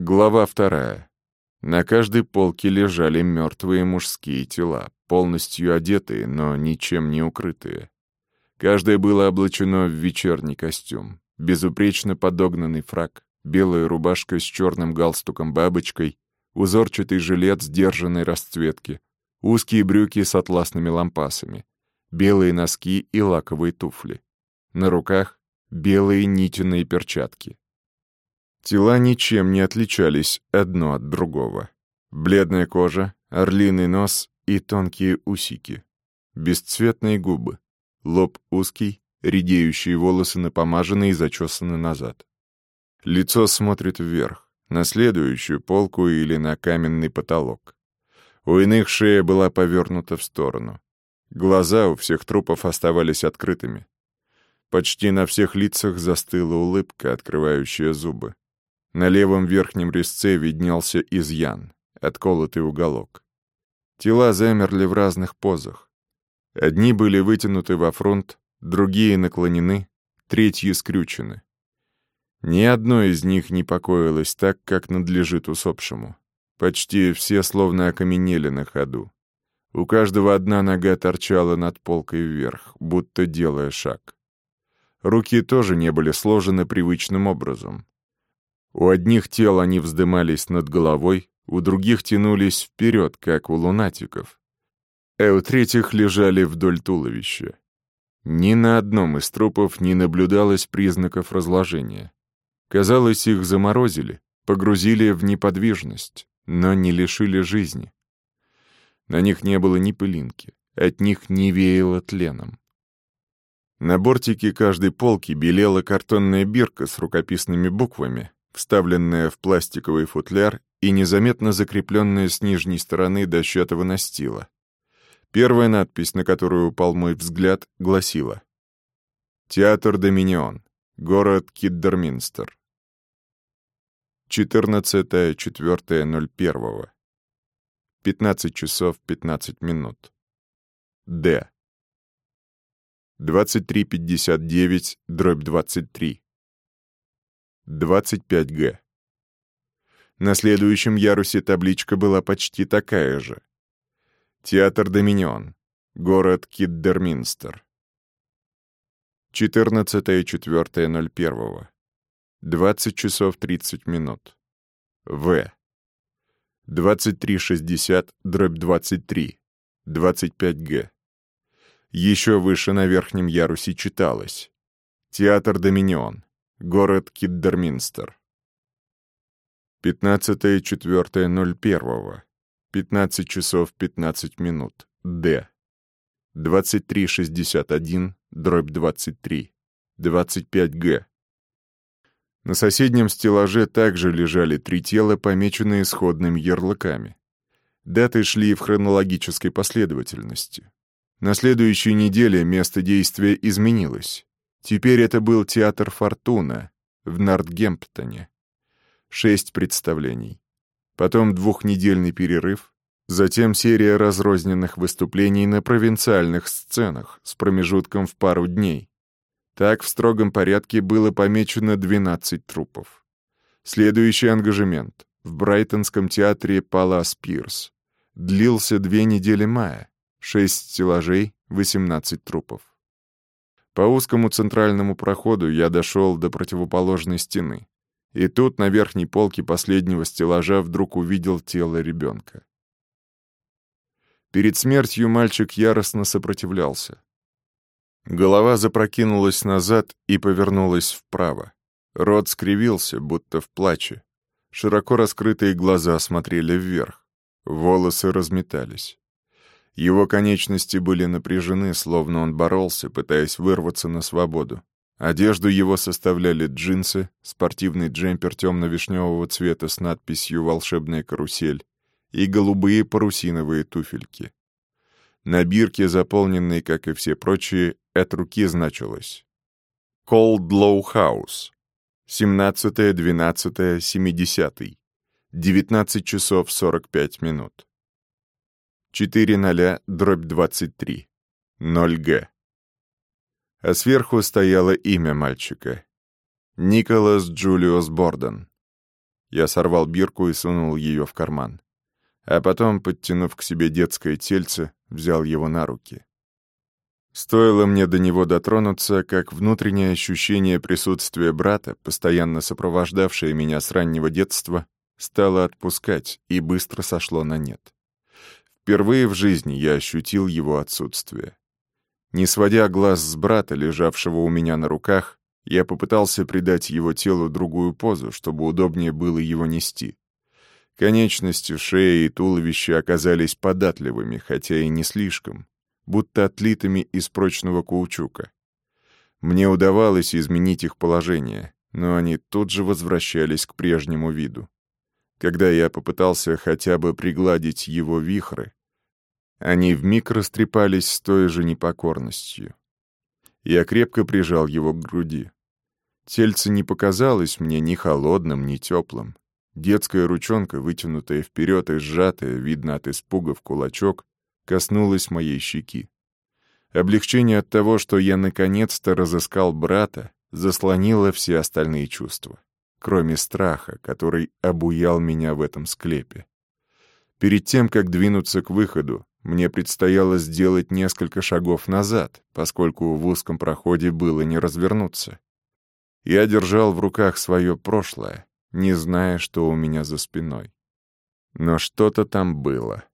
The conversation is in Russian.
Глава вторая. На каждой полке лежали мертвые мужские тела, полностью одетые, но ничем не укрытые. Каждое было облачено в вечерний костюм, безупречно подогнанный фраг, белая рубашка с черным галстуком-бабочкой, узорчатый жилет сдержанной расцветки, узкие брюки с атласными лампасами, белые носки и лаковые туфли. На руках белые нитяные перчатки. Тела ничем не отличались одно от другого. Бледная кожа, орлиный нос и тонкие усики. Бесцветные губы. Лоб узкий, редеющие волосы напомажены и зачесаны назад. Лицо смотрит вверх, на следующую полку или на каменный потолок. У иных шея была повернута в сторону. Глаза у всех трупов оставались открытыми. Почти на всех лицах застыла улыбка, открывающая зубы. На левом верхнем резце виднелся изъян, отколотый уголок. Тела замерли в разных позах. Одни были вытянуты во фронт, другие наклонены, третьи скрючены. Ни одно из них не покоилось так, как надлежит усопшему. Почти все словно окаменели на ходу. У каждого одна нога торчала над полкой вверх, будто делая шаг. Руки тоже не были сложены привычным образом. У одних тел они вздымались над головой, у других тянулись вперед, как у лунатиков. А у третьих лежали вдоль туловища. Ни на одном из трупов не наблюдалось признаков разложения. Казалось, их заморозили, погрузили в неподвижность, но не лишили жизни. На них не было ни пылинки, от них не веяло тленом. На бортике каждой полки белела картонная бирка с рукописными буквами, вставленная в пластиковый футляр и незаметно закрепленная с нижней стороны дощатого настила. Первая надпись, на которую упал мой взгляд, гласила «Театр Доминион, город Киддерминстер, 14.04.01. 15 часов 15 минут. Д. 23.59, дробь 23. 25Г. На следующем ярусе табличка была почти такая же. Театр Доминион. Город Киддерминстер. 14.04.01. 20 часов 30 минут. В. 2360, дробь 23. 25Г. Еще выше на верхнем ярусе читалось. Театр Доминион. Город Киддерминстер. 15.04.01. 15 часов 15 минут. Д. 2361, дробь 23. 25Г. На соседнем стеллаже также лежали три тела, помеченные сходными ярлыками. Даты шли в хронологической последовательности. На следующей неделе место действия изменилось. Теперь это был театр «Фортуна» в Нортгемптоне. Шесть представлений. Потом двухнедельный перерыв, затем серия разрозненных выступлений на провинциальных сценах с промежутком в пару дней. Так в строгом порядке было помечено 12 трупов. Следующий ангажемент в Брайтонском театре Палас Пирс длился две недели мая, шесть стеллажей, 18 трупов. По узкому центральному проходу я дошел до противоположной стены. И тут на верхней полке последнего стеллажа вдруг увидел тело ребенка. Перед смертью мальчик яростно сопротивлялся. Голова запрокинулась назад и повернулась вправо. Рот скривился, будто в плаче. Широко раскрытые глаза смотрели вверх. Волосы разметались. Его конечности были напряжены, словно он боролся, пытаясь вырваться на свободу. Одежду его составляли джинсы, спортивный джемпер темно-вишневого цвета с надписью «Волшебная карусель» и голубые парусиновые туфельки. На бирке, заполненной, как и все прочие, от руки значилось «Cold Low House», 17-12-70, 19 часов 45 минут. 4-0, дробь 23, 0Г. А сверху стояло имя мальчика. Николас Джулиус Борден. Я сорвал бирку и сунул ее в карман. А потом, подтянув к себе детское тельце, взял его на руки. Стоило мне до него дотронуться, как внутреннее ощущение присутствия брата, постоянно сопровождавшее меня с раннего детства, стало отпускать и быстро сошло на нет. Впервые в жизни я ощутил его отсутствие. Не сводя глаз с брата, лежавшего у меня на руках, я попытался придать его телу другую позу, чтобы удобнее было его нести. Конечности, шеи и туловище оказались податливыми, хотя и не слишком, будто отлитыми из прочного каучука. Мне удавалось изменить их положение, но они тут же возвращались к прежнему виду. Когда я попытался хотя бы пригладить его вихры, они вмиг растрепались с той же непокорностью. Я крепко прижал его к груди. Тельце не показалось мне ни холодным, ни теплым. Детская ручонка, вытянутая вперед и сжатая, видно от испуга в кулачок, коснулась моей щеки. Облегчение от того, что я наконец-то разыскал брата, заслонило все остальные чувства, кроме страха, который обуял меня в этом склепе. Перед тем, как двинуться к выходу, мне предстояло сделать несколько шагов назад, поскольку в узком проходе было не развернуться. Я держал в руках свое прошлое, не зная, что у меня за спиной. Но что-то там было.